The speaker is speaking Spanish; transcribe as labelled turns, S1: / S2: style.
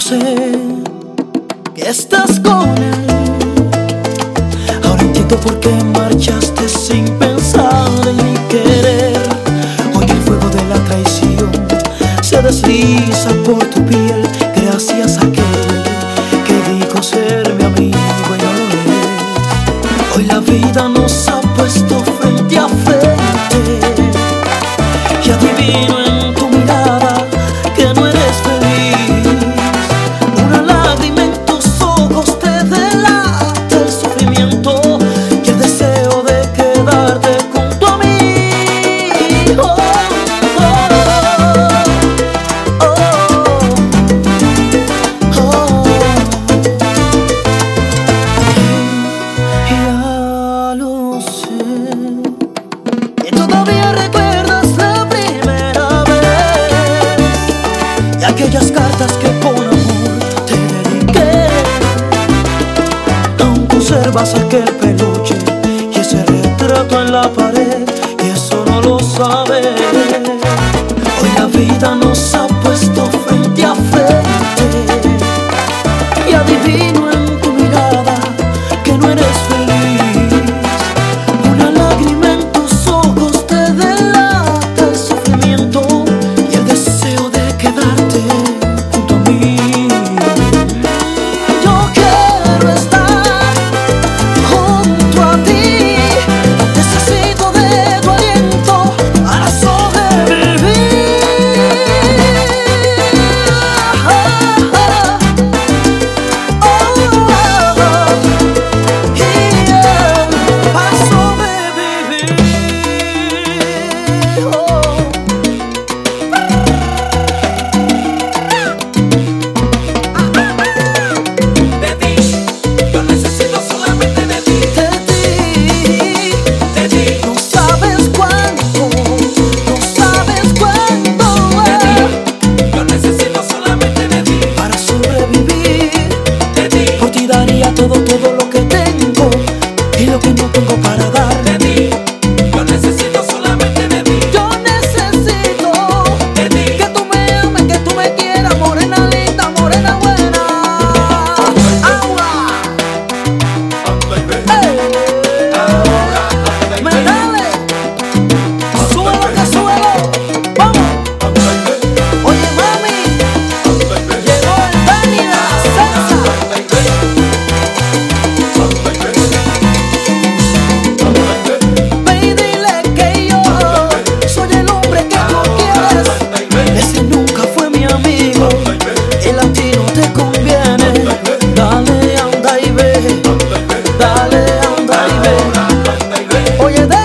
S1: sé que estás con él. Ahora entiendo por qué marchaste sin pensar en mi querer. Hoy el fuego de la traición se desliza por tu piel. Gracias a aquel que dijo ser mi amigo y no lo es. Hoy la vida nos ha puesto frente a frente. Y adivino conservas aquel peluche Y ese retrato en la pared Y eso no lo sabes. Hoy la vida nos ha 我也在。